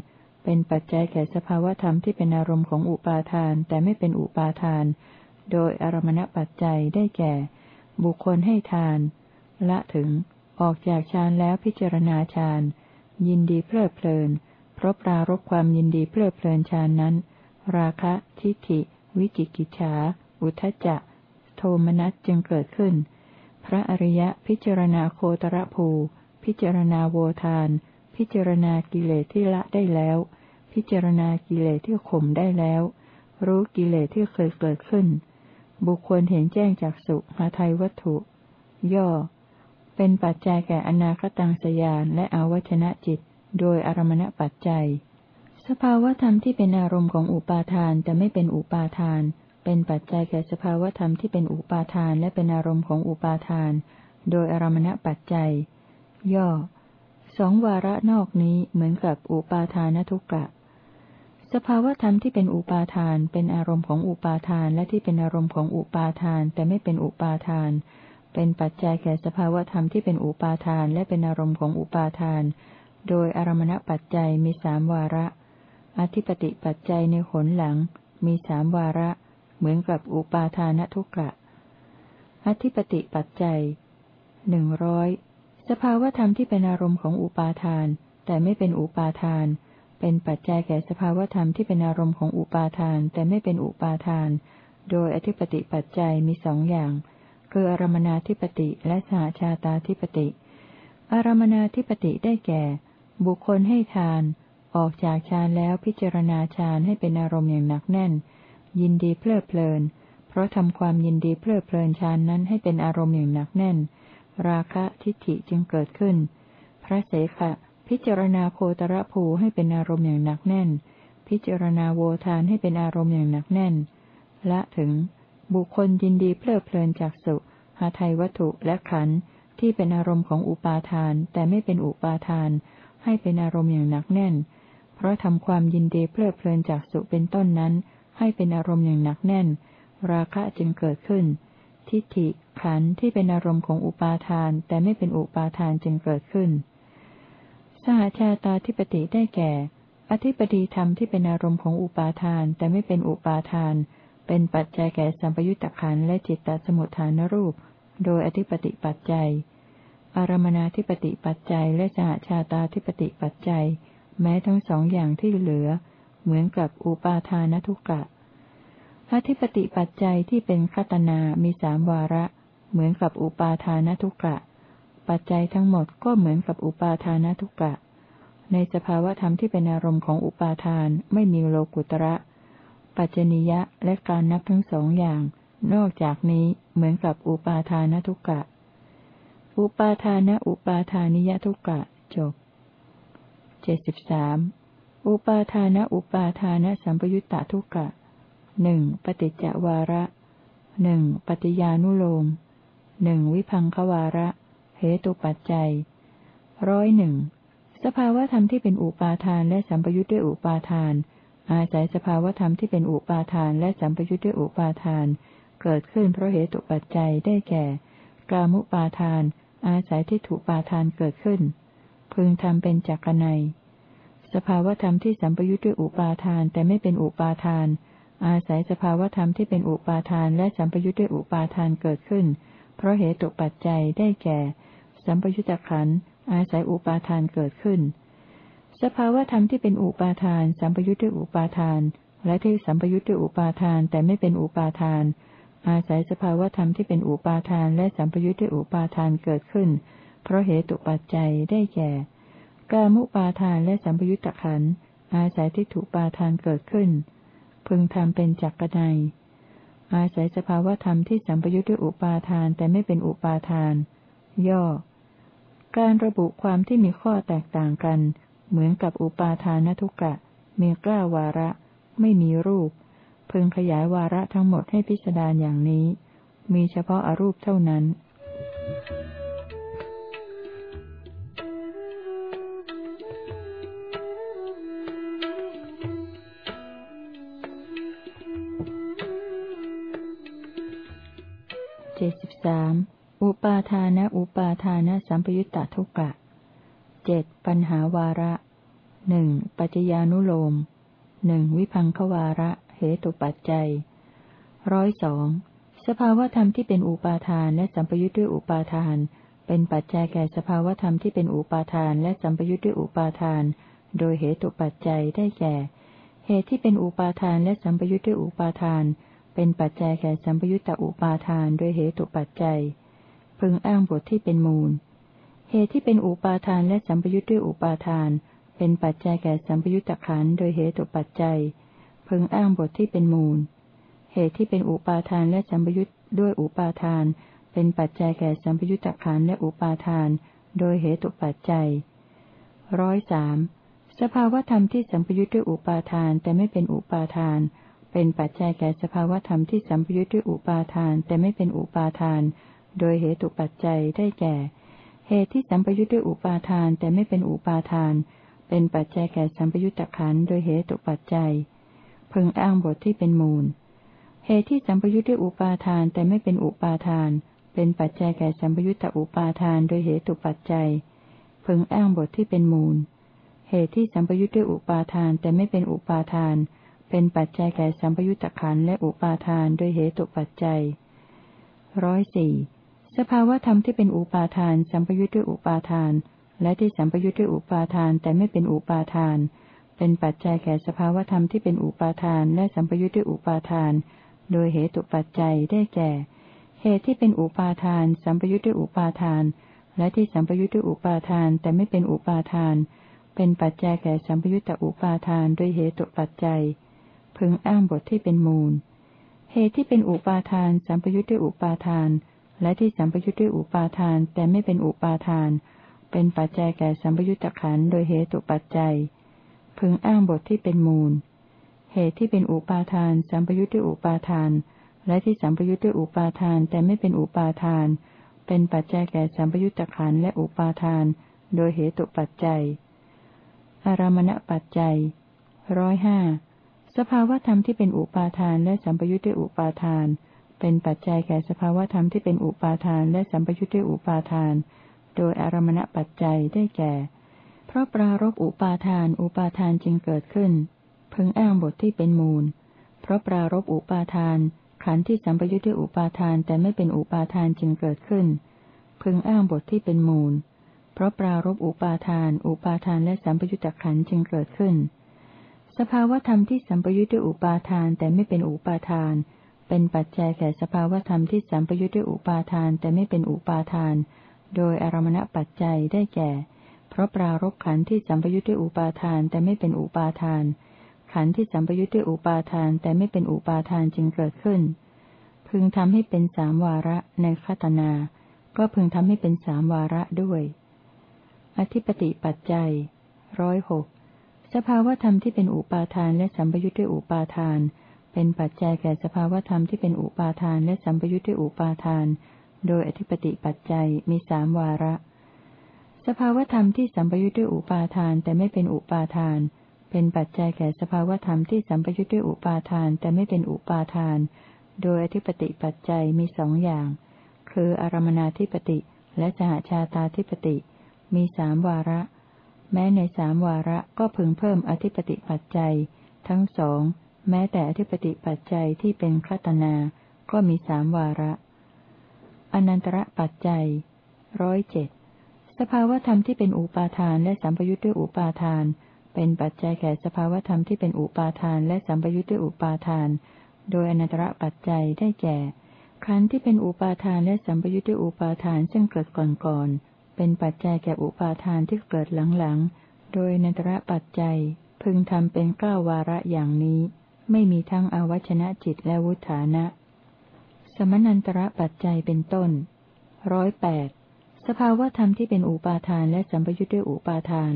เป็นปัจจัยแก่สภาวธรรมที่เป็นอารมณ์ของอุปาทานแต่ไม่เป็นอุปาทาน โดยอารมณปัจจัยได้แก่ บุคคลให้ทาน ละถึงออกจากฌานแล้วพิจารณาฌานยินดีเพลิดเพลิน เพราะปรารบความยินดีเพลิดเพลินฌานนั้น ราคะ ทิฏฐิ วิจิกิจฉา อุทจจะ โทมนัสจึงเกิดขึ้น พระอริยะพิจารณาโคตรภู พิจารณาโวทาน พิจารณากิเลสที่ละได้แล้ว พิจารณากิเลสที่ข่มได้แล้ว รู้กิเลสที่เคยเกิดขึ้น บุคคลเห็นแจ้งจากสุหาไทยวัตถุ ย่อ เป็นปัจจัยแก่อนาคตังสยานและอาวชนะจิต โดยอารมณปัจจัย สภาวธรรมที่เป็นอารมณ์ของอุปาทานแต่ไม่เป็นอุปาทาน เป็นปัจจัยแก่สภาวธรรมที่เป็นอุปาทานและเป็นอารมณ์ของอุปาทาน โดยอารมณปัจจัย ย่อสองวาระนอกนี้เหมือนกับอุปาทานทุกกะ สภาวธรรมที่เป็นอุปาทาน เป็นอารมณ์ของอุปาทานและที่เป็นอารมณ์ของอุปาทาน แต่ไม่เป็นอุปาทาน เป็นปัจจัยแก่สภาวธรรมที่เป็นอุปาทานและเป็นอารมณ์ของอุปาทาน โดยอารมณปัจจัยมีสามวาระ อธิปติปัจจัยในขนหลัง มีสามวาระ เหมือนกับอุปาทานทุกะอธิปติปัจจัยหนึ่งร้อยสภาวธรรมที่เป็นอารมณ์ของอุปาทาน แต่ไม่เป็นอุปาทาน เป็นปัจจัยแก่สภาวธรรมที่เป็นอารมณ์ของอุปาทานแต่ไม่เป็นอุปาทาน โดยอธิปติปัจจัยมีสองอย่าง คืออารมนาธิปติและสหชาตาธิปติ อารมนาธิปติได้แก่ บุคคลให้ทาน ออกจากฌานแล้วพิจารณาฌานให้เป็นอารมณ์อย่างหนักแน่น ยินดีเพลิดเพลิน เพราะทำความยินดีเพลิดเพลินฌานนั้นให้เป็นอารมณ์อย่างหนักแน่น ราคะทิฏฐิจึงเกิดขึ้น พระเสขะ พิจารณาโคตรภูให้เป็นอารมณ์อย่างหนักแน่น พิจารณาโวทานให้เป็นอารมณ์อย่างหนักแน่น ละถึง บุคคลยินดีเพลิดเพลินจากสุหาไทยวัตถุและขันธ์ที่เป็นอารมณ์ของอุปาทาน แต่ไม่เป็นอุปาทาน ให้เป็นอารมณ์อย่างหนักแน่น เพราะทำความยินดีเพลิดเพลินจากสุเป็นต้นนั้น ให้เป็นอารมณ์อย่างหนักแน่น ราคะจึงเกิดขึ้น ทิฏฐิขันธ์ที่เป็นอารมณ์ของอุปาทาน แต่ไม่เป็นอุปาทานจึงเกิดขึ้น สหชาตาธิปติได้แก่ อธิปดีธรรมที่เป็นอารมณ์ของอุปาทาน แต่ไม่เป็นอุปาทาน เป็นปัจจัยแก่สัมปยุตตะขันและจิตตสมุทฐานรูป โดยอธิปติปัจจัย อารมนาธิปติปัจจัย และสหชาตาธิปติปัจจัย แม้ทั้งสองอย่างที่เหลือ เหมือนกับอุปาทานทุกะอธิปติปัจจัยที่เป็นคัตนา มีสามวาระ เหมือนกับอุปาทานทุกะ ปัจจัยทั้งหมดก็เหมือนกับอุปาทานทุกกะ ในสภาวธรรมที่เป็นอารมณ์ของอุปาทานไม่มีโลกุตระ ปัจจนิยะและการนับทั้งสองอย่าง นอกจากนี้เหมือนกับอุปาทานทุกกะ อุปาทานะอุปาทานิยทุกกะจบเจ็ดสิบสามอุปาทานะอุปาทานะสัมปยุตตทุกกะหนึ่งปฏิจจวาระหนึ่งปฏิยานุโลมหนึ่งวิพังควาระ เหตุปัจจัยร้อยหนึ่งสภาวธรรมที่เป็นอุปาทานและสัมปยุตด้วยอุปาทาน อาศัยสภาวธรรมที่เป็นอุปาทานและสัมปยุตด้วยอุปาทาน เกิดขึ้นเพราะเหตุปัจจัยได้แก่ กามุปาทาน อาศัยที่ถูกปาทานเกิดขึ้น พึงทำเป็นจักรนัยสภาวธรรมที่สัมปยุทธ์ด้วยอุปาทานแต่ไม่เป็นอุปาทาน อาศัยสภาวธรรมที่เป็นอุปาทานและสัมปยุทธ์ด้วยอุปาทานเกิดขึ้น เพราะเหตุปัจจัยได้แก่ สัมปยุทธขันอาศัยอุปาทานเกิดขึ้น สภาวธรรมที่เป็นอุปาทาน สัมปยุทธ์ด้วยอุปาทาน และที่สัมปยุทธ์ด้วยอุปาทานแต่ไม่เป็นอุปาทาน อาศัยสภาวธรรมที่เป็นอุปาทาน และสัมปยุทธ์ด้วยอุปาทานเกิดขึ้น เพราะเหตุปัจจัยได้แก่กามุปาทานและสัมปยุตตะขันอาศัยที่ถูกปาทานเกิดขึ้น พึงทำเป็นจักกนัยอาศัยสภาวธรรมที่สัมปยุทธ์ด้วยอุปาทานแต่ไม่เป็นอุปาทาน ย่อ การระบุความที่มีข้อแตกต่างกัน เหมือนกับอุปาทานทุกกะ มีกล้าวาระ ไม่มีรูป พึงขยายวาระทั้งหมดให้พิจารณาอย่างนี้ มีเฉพาะอารูปเท่านั้นเจ็ดสิบสาม อุปาทานะอุปาทานะสัมปยุตตทุกกะเจ็ดปัญหาวาระหนึ่งปัจจญานุโลมหนึ่งวิพังควาระ เหตุปัจจัยร้อยสองสภาวธรรมที่เป็นอุปาทานและสัมปยุทธ์ด้วยอุปาทาน เป็นปัจจัยแก่สภาวธรรมที่เป็นอุปาทานและสัมปยุทธ์ด้วยอุปาทาน โดยเหตุปัจจัยได้แก่ เหตุที่เป็นอุปาทานและสัมปยุทธ์ด้วยอุปาทาน เป็นปัจจัยแก่สัมปยุทตอุปาทาน โดยเหตุปัจจัย พึงอ้างบทที่เป็นมูล เหตุที่เป็นอุปาทานและสัมปยุทธ์ด้วยอุปาทาน เป็นปัจจัยแก่สัมปยุตตะขันโดยเหตุปัจจัย พึงอ้างบทที่เป็นมูล เหตุที่เป็นอุปาทานและสัมปยุทธ์ด้วยอุปาทาน เป็นปัจจัยแก่สัมปยุตตะขันและอุปาทาน โดยเหตุปัจจัยร้อยสามสภาวธรรมที่สัมปยุทธ์ด้วยอุปาทานแต่ไม่เป็นอุปาทาน เป็นปัจจัยแก่สภาวธรรมที่สัมปยุทธ์ด้วยอุปาทาน แต่ไม่เป็นอุปาทาน โดยเหตุปัจจัยได้แก่ เหตุที่สัมปยุทธ์ด้วยอุปาทานแต่ไม่เป็นอุปาทาน เป็นปัจจัยแก่สัมปยุตตะขันโดยเหตุปัจจัยพึงอ้างบทที่เป็นมูล เหตุที่สัมปยุทธ์ด้วยอุปาทานแต่ไม่เป็นอุปาทาน เป็นปัจจัยแก่สัมปยุทธอุปาทานโดยเหตุปัจจัยพึงอ้างบทที่เป็นมูล เหตุที่สัมปยุทธ์ด้วยอุปาทานแต่ไม่เป็นอุปาทาน เป็นปัจจัยแก่สัมปยุทธขันและอุปาทานโดยเหตุปัจจัยร้อยสี่ สภาวธรรมที่เป็นอุปาทานสัมปยุทธ์ด้วยอุปาทาน และที่สัมปยุทธ์ด้วยอุปาทานแต่ไม่เป็นอุปาทาน เป็นปัจจัยแก่สภาวธรรมที่เป็นอุปาทานและสัมปยุทธ์ด้วยอุปาทาน โดยเหตุปัจจัยได้แก่ เหตุที่เป็นอุปาทาน สัมปยุทธ์ด้วยอุปาทาน และที่สัมปยุทธ์ด้วยอุปาทานแต่ไม่เป็นอุปาทาน เป็นปัจจัยแก่สัมปยุทธอุปาทานโดยเหตุปัจจัย พึงอ้างบทที่เป็นมูล เหตุที่เป็นอุปาทาน สัมปยุทธ์ด้วยอุปาทาน และที่สัมปยุทธ์ด้วยอุปาทานแต่ไม่เป็นอุปาทาน เป็นปัจจัยแก่สัมปยุทธขันโดยเหตุปัจจัย พึงอ้างบทที่เป็นมูล เหตุที่เป็นอุปาทาน สัมปยุทธ์ด้วยอุปาทาน และที่สัมปยุทธ์ด้วยอุปาทานแต่ไม่เป็นอุปาทาน เป็นปัจจัยแก่สัมปยุทธขันและอุปาทาน โดยเหตุปัจจัย อารมณปัจจัยร้อยห้าสภาวธรรมที่เป็นอุปาทานและสัมปยุทธ์ด้วยอุปาทาน เป็นปัจจัยแก่สภาวธรรมที่เป็นอุปาทานและสัมปยุทธ์ด้วยอุปาทาน โดยอารมณปัจจัยได้แก่ เพราะปรารบอุปาทาน อุปาทานจึงเกิดขึ้น พึงอ้างบทที่เป็นมูล เพราะปรารบอุปาทาน ขันธ์ที่สัมปยุทธ์ด้วยอุปาทานแต่ไม่เป็นอุปาทานจึงเกิดขึ้น พึงอ้างบทที่เป็นมูล เพราะปรารบอุปาทาน อุปาทานและสัมปยุทธขันธ์จึงเกิดขึ้น สภาวธรรมที่สัมปยุทธ์ด้วยอุปาทานแต่ไม่เป็นอุปาทาน เป็นปัจจัยแก่สภาวธรรมที่สัมปยุทธ์ด้วยอุปาทานแต่ไม่เป็นอุปาทาน โดยอารมณปัจจัยได้แก่ เพราะปรารบขันธ์ที่สัมปยุทธ์ด้วยอุปาทานแต่ไม่เป็นอุปาทาน ขันธ์ที่สัมปยุทธ์ด้วยอุปาทานแต่ไม่เป็นอุปาทานจึงเกิดขึ้น พึงทำให้เป็นสามวาระในคัตนา ก็พึงทำให้เป็นสามวาระด้วย อธิปติปัจจัยร้อยหกสภาวธรรมที่เป็นอุปาทานและสัมปยุทธ์ด้วยอุปาทาน เป็นปัจจัยแก่สภาวธรรมที่เป็นอุปาทานและสัมปยุทธ์ด้วยอุปาทาน โดยอธิปติปัจจัยมีสามวาระ สภาวธรรมที่สัมปยุทธ์ด้วยอุปาทานแต่ไม่เป็นอุปาทาน เป็นปัจจัยแก่สภาวธรรมที่สัมปยุทธ์ด้วยอุปาทานแต่ไม่เป็นอุปาทาน โดยอธิปติปัจจัยมีสองอย่าง คืออารมนาธิปติและสหชาตาธิปติ มีสามวาระ แม้ในสามวาระก็พึงเพิ่มอธิปติปัจจัย ทั้งสอง แม้แต่อธิปติปัจจัยที่เป็นคตนา ก็มีสามวาระ อนันตระปัจจัยร้อยเจ็ดสภาวธรรมที่เป็นอุปาทานและสัมปยุทธ์ด้วยอุปาทาน เป็นปัจจัยแก่สภาวธรรมที่เป็นอุปาทานและสัมปยุทธ์ด้วยอุปาทาน โดยอนันตระปัจจัยได้แก่ขันธ์ที่เป็นอุปาทานและสัมปยุทธ์ด้วยอุปาทานซึ่งเกิดก่อนๆเป็นปัจจัยแก่อุปาทานที่เกิดหลังๆ โดยนันตระปัจจัยพึงทำเป็นเก้าวาระอย่างนี้ ไม่มีทั้งอวัชนะจิตและวุฒานะ สมนันตระปัจจัยเป็นต้นร้อยแปดสภาวธรรมที่เป็นอุปาทานและสัมปยุทธ์ด้วยอุปาทาน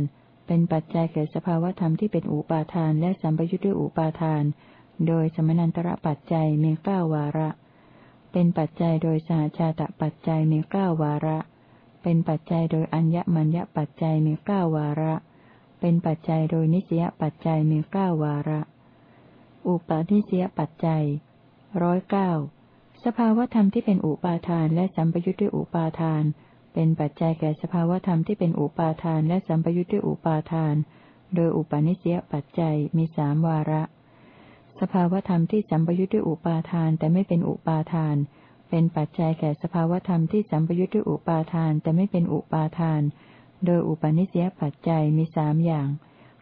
เป็นปัจจัยแก่สภาวธรรมที่เป็นอุปาทานและสัมปยุทธ์ด้วยอุปาทาน โดยสมนันตระปัจจัยมีเก้าวาระ เป็นปัจจัยโดยสาชาตะปัจจัยมีเก้าวาระ เป็นปัจจัยโดยอัญญมัญญปัจจัยมีเก้าวาระ เป็นปัจจัยโดยนิสยปัจจัยมีเก้าวาระ อุปาณิเสียปัจจัยร้อยเก้าสภาวธรรมที่เป็นอุปาทานและสัมปยุทธ์ด้วยอุปาทาน เป็นปัจจัยแก่สภาวธรรมที่เป็นอุปาทานและสัมปยุทธ์ด้วยอุปาทาน โดยอุปาณิเสยปัจจัยมีสามวาระ สภาวธรรมที่สัมปยุทธ์ด้วยอุปาทานแต่ไม่เป็นอุปาทาน เป็นปัจจัยแก่สภาวธรรมที่สัมปยุทธ์ด้วยอุปาทานแต่ไม่เป็นอุปาทาน โดยอุปาณิเสยปัจจัยมีสามอย่าง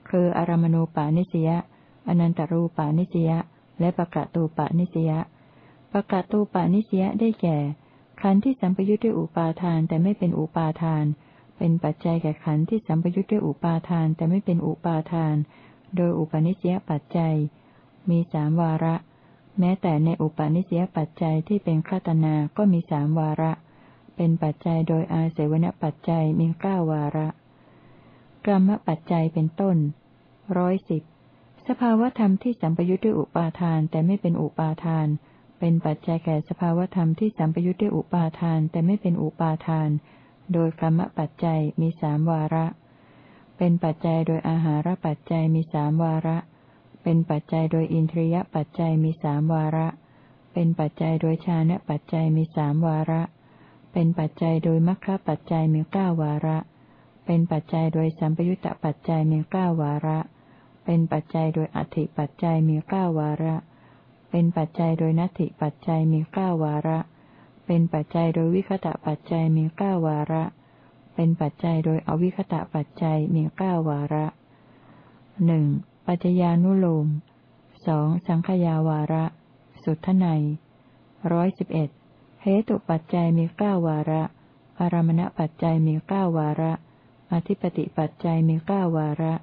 คืออารมณูปาณิเสยา อนันตรูปาณิสยาและปะกะตูปาณิสยาปะกะตูปาณิสยาได้แก่ ขันธ์ที่สัมปยุทธ์ด้วยอุปาทานแต่ไม่เป็นอุปาทาน เป็นปัจจัยแก่ขันธ์ที่สัมปยุทธ์ด้วยอุปาทานแต่ไม่เป็นอุปาทาน โดยอุปาณิสยปัจจัย มีสามวาระ แม้แต่ในอุปาณิสยปัจจัยที่เป็นคตนาก็มีสามวาระ เป็นปัจจัยโดยอาเสวนปัจจัยมีเก้าวาระกรรมปัจจัยเป็นต้นร้อยสิบ สภาวธรรมที่สัมปยุทธ์ด้วยอุปาทานแต่ไม่เป็นอุปาทาน เป็นปัจจัยแก่สภาวธรรมที่สัมปยุทธ์ด้วยอุปาทานแต่ไม่เป็นอุปาทาน โดยกรรมปัจจัยมีสามวาระ เป็นปัจจัยโดยอาหารปัจจัยมีสามวาระ เป็นปัจจัยโดยอินทรียปัจจัยมีสามวาระ เป็นปัจจัยโดยชานะปัจจัยมีสามวาระ เป็นปัจจัยโดยมัคคะปัจจัยมีเก้าวาระ เป็นปัจจัยโดยสัมปยุตตปัจจัยมีเก้าวาระเเป็นปัจจัยโดยอธิปัจจัยมีเก้าวาระ เป็นปัจจัยโดยนัตถิปัจจัยมีเก้าวาระ เป็นปัจจัยโดยวิคตะปัจจัยมีเก้าวาระ เป็นปัจจัยโดยอวิคตะปัจจัยมีเก้าวาระหนึ่งปัจจญานุโลมสองสังขยาวาระ สุทไนร้อยสิบเอ็ดเหตุปัจจัยมีเก้าวาระอารมณปัจจัยมีเก้าวาระ อธิปติปัจจัยมีเก้าวาระ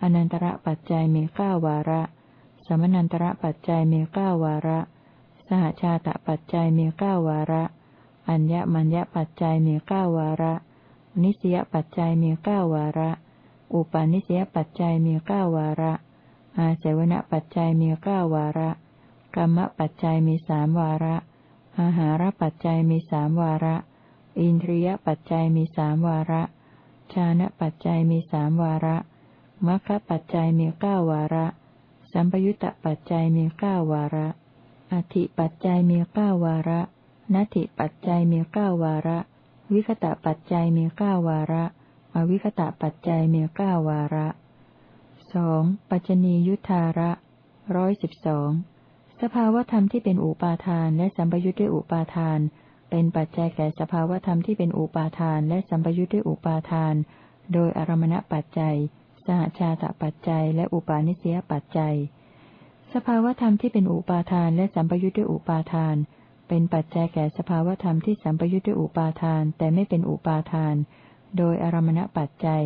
อนันตระปัจจัยมีเก้าวาระ สมนันตระปัจจัยมีเก้าวาระ สหชาตปัจจัยมีเก้าวาระ อัญญมัญญปัจจัยมีเก้าวาระ นิสยปัจจัยมีเก้าวาระ อุปาณิสยปัจจัยมีเก้าวาระ อาเสวนปัจจัยมีเก้าวาระ กรรมปัจจัยมีสามวาระอาหารปัจจัยมีสามวาระ อินทรียปัจจัยมีสามวาระ ชานะปัจจัยมีสามวาระ มรรคปัจจัยมีเก้าวาระ สัมปยุตตปัจจัยมีเก้าวาระ อธิปัจจัยมีเก้าวาระนัตถิปัจจัยมีเก้าวาระ วิคตะปัจจัยมีเก้าวาระ อวิคตะปัจจัยมีเก้าวาระสองปัจจนียุทธาระร้อยสิบสองสภาวธรรมที่เป็นอุปาทานและสัมปยุทธ์ด้วยอุปาทาน เป็นปัจจัยแก่สภาวธรรมที่เป็นอุปาทานและสัมปยุทธ์ด้วยอุปาทาน โดยอารมณปัจจัย หชาตปัจจัย และอุปาณิสยปัจจัย สภาวธรรมที่เป็นอุปาทานและสัมปยุทธ์ด้วยอุปาทาน เป็นปัจจัยแก่สภาวธรรมที่สัมปยุทธ์ด้วยอุปาทาน แต่ไม่เป็นอุปาทาน โดยอารมณปัจจัย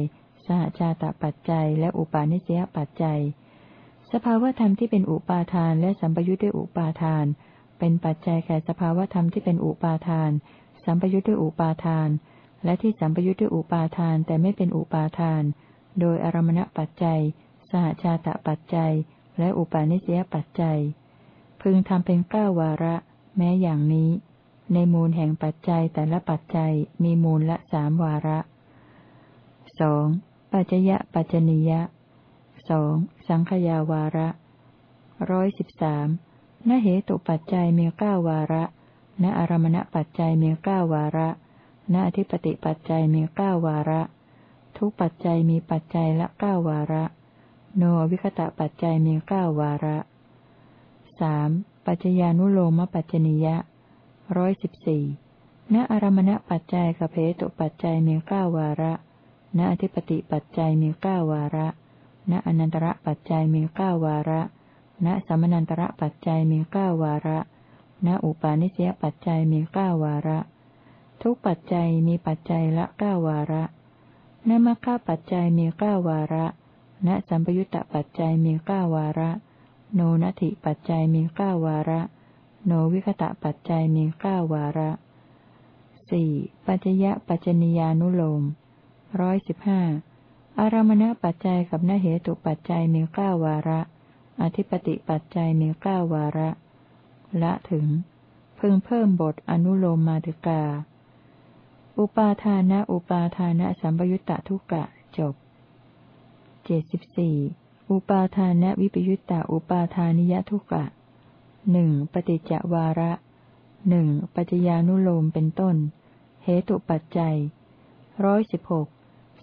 สหชาตปัจจัย และอุปาณิสยปัจจัย สภาวธรรมที่เป็นอุปาทานและสัมปยุทธ์ด้วยอุปาทาน เป็นปัจจัยแก่สภาวธรรมที่เป็นอุปาทาน สัมปยุทธ์ด้วยอุปาทาน และที่สัมปยุทธ์ด้วยอุปาทานแต่ไม่เป็นอุปาทาน โดยอารมณปัจจัย สหชาตปัจจัย และอุปาณิสยปัจจัย พึงทำเป็นเก้าวาระ แม้อย่างนี้ ในมูลแห่งปัจจัยแต่ละปัจจัยมีมูลละสามวาระสองปัจจยะปัจจนิยะสองสังขยาวาระร้อยสิบสามนเหตุปัจจัยมีเก้าวาระ ณอารมณปัจจัยมีเก้าวาระ ณอธิปติปัจจัยมีเก้าวาระ ทุกปัจจัยมีปัจจัยละเก้าวาระ โนวิคตะปัจจัยมีเก้าวาระสามปัจจญานุโลมปัจจนิยะร้อยสิบสี่ณอารมณปัจจัยกับเพตุปัจจัยมีเก้าวาระ ณอธิปติปัจจัยมีเก้าวาระ ณอนันตระปัจจัยมีเก้าวาระ ณสัมนันตระปัจจัยมีเก้าวาระ ณอุปาณิสยปัจจัยมีเก้าวาระ ทุกปัจจัยมีปัจจัยละเก้าวาระ ณมัคคะปัจจัยมีเก้าวาระณสัมปยุตตปัจจัยมีเก้าวาระ โนนัตถิปัจจัยมีเก้าวาระ โนวิคตะปัจจัยมีเก้าวาระสี่ปัจจยะปัจจนิยานุโลมร้อยสิบห้าอารมณปัจจัยกับนเหตุปัจจัยมีเก้าวาระ อธิปติปัจจัยมีเก้าวาระ ละถึง พึงเพิ่มบทอนุโลมมาติกา อุปาทานะอุปาทานะสัมปยุตตะทุกะจบเจ็ดสิบสี่อุปาทานะวิปยุตตาอุปาทานิยทุกะหนึ่งปฏิจจวาระหนึ่งปัจจญานุโลมเป็นต้น เหตุปัจจัยร้อยสิบหก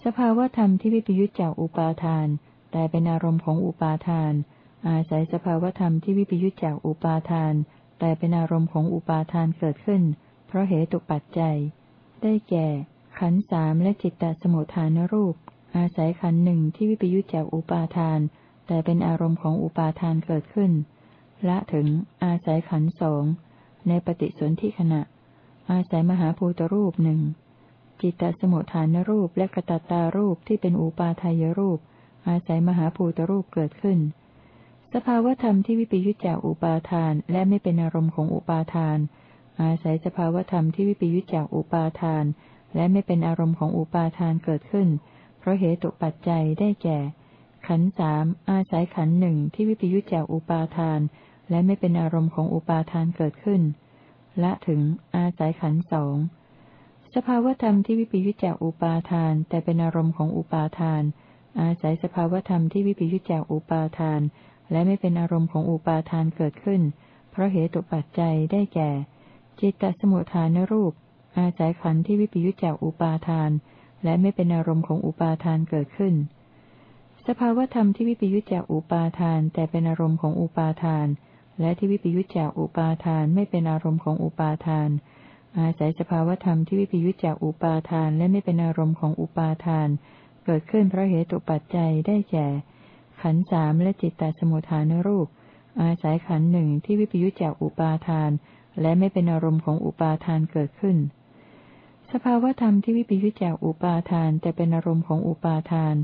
สภาวธรรมที่วิปยุตจากอุปาทาน แต่เป็นอารมณ์ของอุปาทาน อาศัยสภาวธรรมที่วิปยุตจากอุปาทาน แต่เป็นอารมณ์ของอุปาทานเกิดขึ้น เพราะเหตุปัจจัย ได้แก่ ขันสามและจิตตสมุทฐานรูป อาศัยขันหนึ่งที่วิปยุจจากอุปาทาน แต่เป็นอารมณ์ของอุปาทานเกิดขึ้น ละถึง อาศัยขันสองในปฏิสนธิขณะ อาศัยมหาภูตรูปหนึ่งจิตตสมุทฐานรูปและกตตารูปที่เป็นอุปาทายรูป อาศัยมหาภูตรูปเกิดขึ้น สภาวธรรมที่วิปยุจจากอุปาทานและไม่เป็นอารมณ์ของอุปาทาน อาศัยสภาวธรรมที่วิปยุจจากอุปาทาน และไม่เป็นอารมณ์ของอุปาทานเกิดขึ้น เพราะเหตุปัจจัยได้แก่ ขันสามอาศัยขันหนึ่งที่วิปยุจจากอุปาทาน และไม่เป็นอารมณ์ของอุปาทานเกิดขึ้น ละถึงอาศัยขันสองสภาวธรรมที่วิปยุจจากอุปาทาน แต่เป็นอารมณ์ของอุปาทาน อาศัยสภาวธรรมที่วิปยุจจากอุปาทาน และไม่เป็นอารมณ์ของอุปาทานเกิดขึ้น เพราะเหตุปัจจัยได้แก่ จิตตสมุทฐานรูป อาศัยขันธ์ที่วิปยุจจากอุปาทาน และไม่เป็นอารมณ์ของอุปาทานเกิดขึ้น สภาวธรรมที่วิปยุจจากอุปาทาน แต่เป็นอารมณ์ของอุปาทาน และที่วิปยุจจากอุปาทานไม่เป็นอารมณ์ของอุปาทาน อาศัยสภาวธรรมที่วิปยุจจากอุปาทาน และไม่เป็นอารมณ์ของอุปาทาน เกิดขึ้นเพราะเหตุปัจจัยได้แก่ ขันสามและจิตตสมุทฐานรูปอาศัยขันหนึ่งที่วิปยุจจากอุปาทาน และไม่เป็นอารมณ์ของอุปาทานเกิดขึ้น สภาวธรรมที่วิปยุจจากอุปาทาน แต่เป็นอารมณ์ของอุปาทาน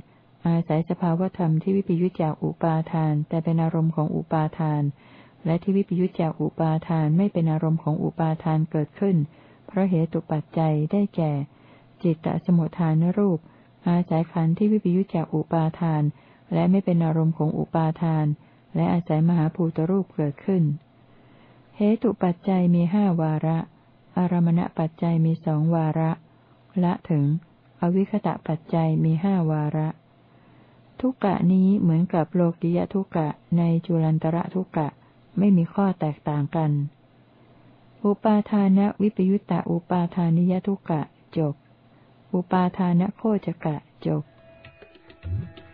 อาศัยสภาวธรรมที่วิปยุจจากอุปาทาน แต่เป็นอารมณ์ของอุปาทาน และที่วิปยุจจากอุปาทานไม่เป็นอารมณ์ของอุปาทานเกิดขึ้น เพราะเหตุปัจจัยได้แก่ จิตตสมุทฐานรูป อาศัยขันธ์ที่วิปยุจจากอุปาทาน และไม่เป็นอารมณ์ของอุปาทาน และอาศัยมหาภูตรูปเกิดขึ้น เหตุปัจจัยมีห้าวาระ อารมณปัจจัยมีสองวาระ ละถึง อวิคตะปัจจัยมีห้าวาระ ทุกกะนี้เหมือนกับโลกิยทุกกะในจุลันตระทุกกะไม่มีข้อแตกต่างกัน อุปาทานวิปยุตตาอุปาทานิยทุกกะจบ อุปาทานโคจกะจบ Thank you.